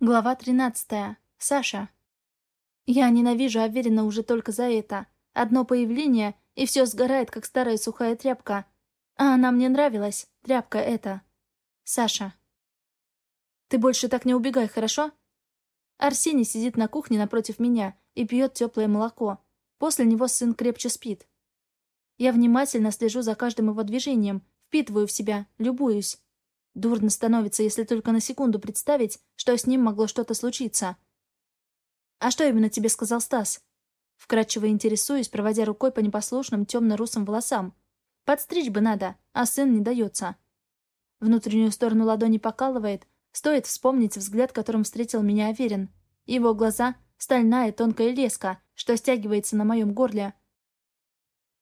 Глава 13. Саша. Я ненавижу Аверина уже только за это. Одно появление, и все сгорает, как старая сухая тряпка. А она мне нравилась, тряпка эта. Саша. Ты больше так не убегай, хорошо? Арсений сидит на кухне напротив меня и пьет теплое молоко. После него сын крепче спит. Я внимательно слежу за каждым его движением, впитываю в себя, любуюсь. Дурно становится, если только на секунду представить, что с ним могло что-то случиться. «А что именно тебе сказал Стас?» Вкратчиво интересуюсь, проводя рукой по непослушным темно-русым волосам. «Подстричь бы надо, а сын не дается». Внутреннюю сторону ладони покалывает, стоит вспомнить взгляд, которым встретил меня Аверин. Его глаза — стальная тонкая леска, что стягивается на моем горле.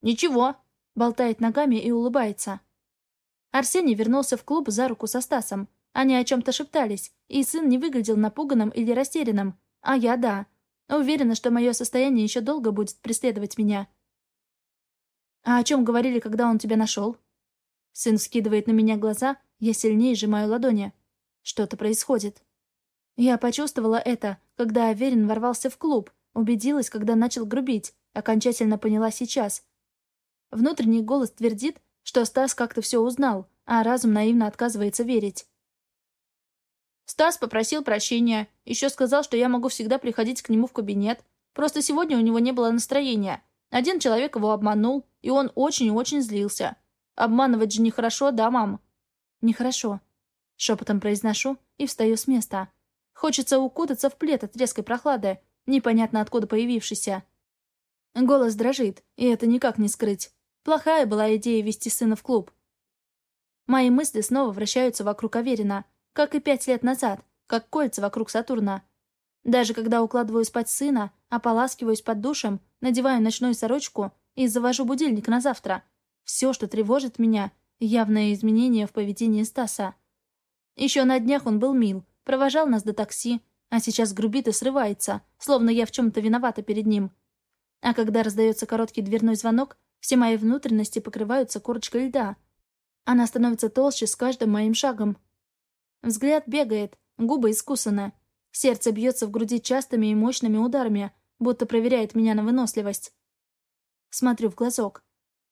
«Ничего», — болтает ногами и улыбается. Арсений вернулся в клуб за руку со Стасом. Они о чем-то шептались, и сын не выглядел напуганным или растерянным. А я — да. Уверена, что мое состояние еще долго будет преследовать меня. «А о чем говорили, когда он тебя нашел?» Сын скидывает на меня глаза, я сильнее сжимаю ладони. Что-то происходит. Я почувствовала это, когда Аверин ворвался в клуб, убедилась, когда начал грубить, окончательно поняла сейчас. Внутренний голос твердит, что Стас как-то все узнал, а разум наивно отказывается верить. Стас попросил прощения, еще сказал, что я могу всегда приходить к нему в кабинет. Просто сегодня у него не было настроения. Один человек его обманул, и он очень и очень злился. Обманывать же нехорошо, да, мам? Нехорошо. Шепотом произношу и встаю с места. Хочется укутаться в плед от резкой прохлады, непонятно откуда появившейся. Голос дрожит, и это никак не скрыть. Плохая была идея вести сына в клуб. Мои мысли снова вращаются вокруг Аверина, как и пять лет назад, как кольца вокруг Сатурна. Даже когда укладываю спать сына, ополаскиваюсь под душем, надеваю ночную сорочку и завожу будильник на завтра. Все, что тревожит меня, явное изменение в поведении Стаса. Еще на днях он был мил, провожал нас до такси, а сейчас грубит и срывается, словно я в чем-то виновата перед ним. А когда раздается короткий дверной звонок, все мои внутренности покрываются корочкой льда. Она становится толще с каждым моим шагом. Взгляд бегает, губы искусаны. Сердце бьется в груди частыми и мощными ударами, будто проверяет меня на выносливость. Смотрю в глазок.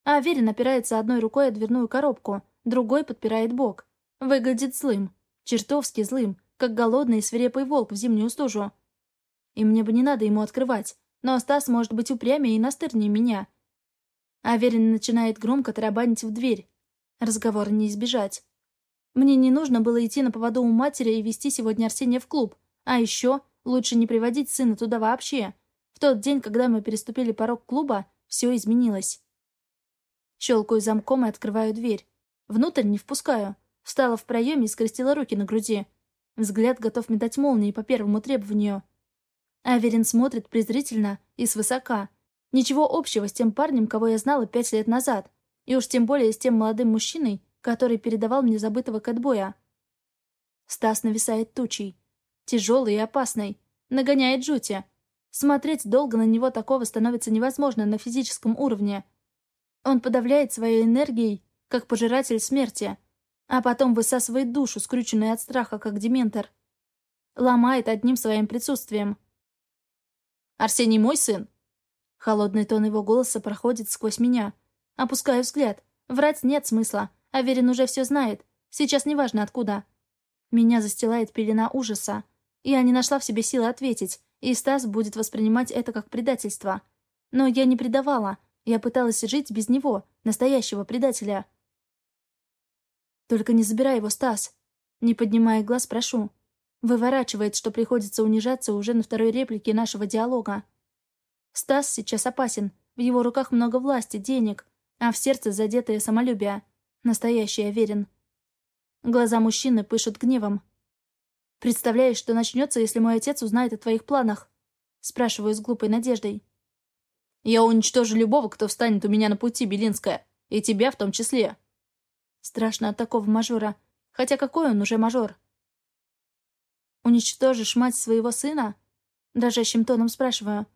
А Аверин опирается одной рукой о дверную коробку, другой подпирает бок. Выглядит злым. Чертовски злым, как голодный и свирепый волк в зимнюю стужу. И мне бы не надо ему открывать, но Стас может быть упрямее и настырнее меня. Аверин начинает громко тарабанить в дверь. Разговор не избежать. Мне не нужно было идти на поводу у матери и вести сегодня Арсения в клуб. А еще лучше не приводить сына туда вообще. В тот день, когда мы переступили порог клуба, все изменилось. Щелкаю замком и открываю дверь. Внутрь не впускаю. Встала в проеме и скрестила руки на груди. Взгляд готов метать молнии по первому требованию. Аверин смотрит презрительно и свысока, Ничего общего с тем парнем, кого я знала пять лет назад. И уж тем более с тем молодым мужчиной, который передавал мне забытого кэтбоя. Стас нависает тучей. Тяжелый и опасный. Нагоняет жути. Смотреть долго на него такого становится невозможно на физическом уровне. Он подавляет своей энергией, как пожиратель смерти, а потом высасывает душу, скрюченную от страха, как дементор. Ломает одним своим присутствием. «Арсений мой сын?» Холодный тон его голоса проходит сквозь меня. Опускаю взгляд. Врать нет смысла. Аверин уже все знает. Сейчас неважно откуда. Меня застилает пелена ужаса. Я не нашла в себе силы ответить, и Стас будет воспринимать это как предательство. Но я не предавала. Я пыталась жить без него, настоящего предателя. «Только не забирай его, Стас!» Не поднимая глаз, прошу. Выворачивает, что приходится унижаться уже на второй реплике нашего диалога. Стас сейчас опасен. В его руках много власти, денег, а в сердце задетое самолюбие. Настоящий Аверин. Глаза мужчины пышут гневом. «Представляешь, что начнется, если мой отец узнает о твоих планах?» Спрашиваю с глупой надеждой. «Я уничтожу любого, кто встанет у меня на пути, Белинская. И тебя в том числе». Страшно от такого мажора. Хотя какой он уже мажор? «Уничтожишь мать своего сына?» Дрожащим тоном спрашиваю.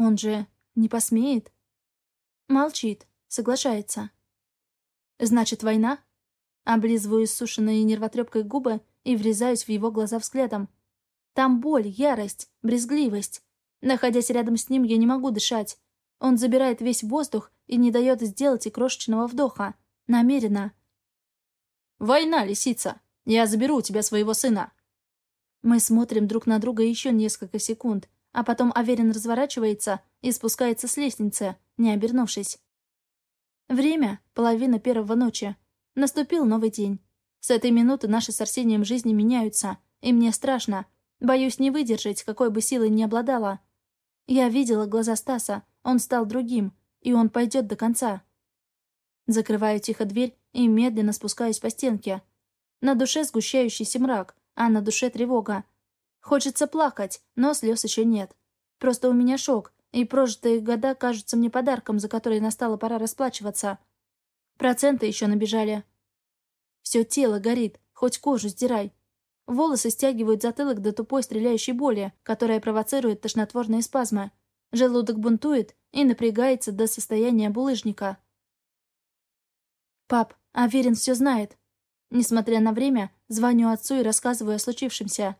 Он же не посмеет. Молчит, соглашается. Значит, война? Облизываю иссушенные нервотрепкой губы и врезаюсь в его глаза взглядом. Там боль, ярость, брезгливость. Находясь рядом с ним, я не могу дышать. Он забирает весь воздух и не дает сделать и крошечного вдоха. Намеренно. «Война, лисица! Я заберу у тебя своего сына!» Мы смотрим друг на друга еще несколько секунд, а потом Аверин разворачивается и спускается с лестницы, не обернувшись. Время — половина первого ночи. Наступил новый день. С этой минуты наши с Арсением жизни меняются, и мне страшно. Боюсь не выдержать, какой бы силой ни обладала. Я видела глаза Стаса, он стал другим, и он пойдет до конца. Закрываю тихо дверь и медленно спускаюсь по стенке. На душе сгущающийся мрак, а на душе тревога. Хочется плакать, но слез еще нет. Просто у меня шок, и прожитые года кажутся мне подарком, за который настала пора расплачиваться. Проценты еще набежали. Все тело горит, хоть кожу сдирай. Волосы стягивают затылок до тупой стреляющей боли, которая провоцирует тошнотворные спазмы. Желудок бунтует и напрягается до состояния булыжника. «Пап, Аверин все знает». Несмотря на время, звоню отцу и рассказываю о случившемся.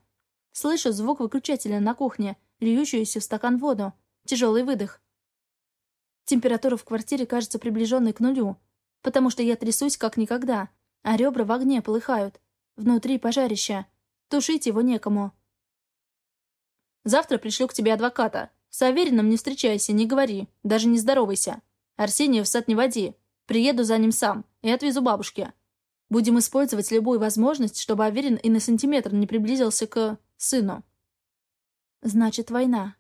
Слышу звук выключателя на кухне, льющуюся в стакан воду. Тяжелый выдох. Температура в квартире кажется приближенной к нулю, потому что я трясусь как никогда, а ребра в огне полыхают. Внутри пожарище. Тушить его некому. «Завтра пришлю к тебе адвоката. С Авериным не встречайся, не говори, даже не здоровайся. Арсения в сад не води. Приеду за ним сам и отвезу бабушке. Будем использовать любую возможность, чтобы Аверин и на сантиметр не приблизился к... сыну». «Значит, война»,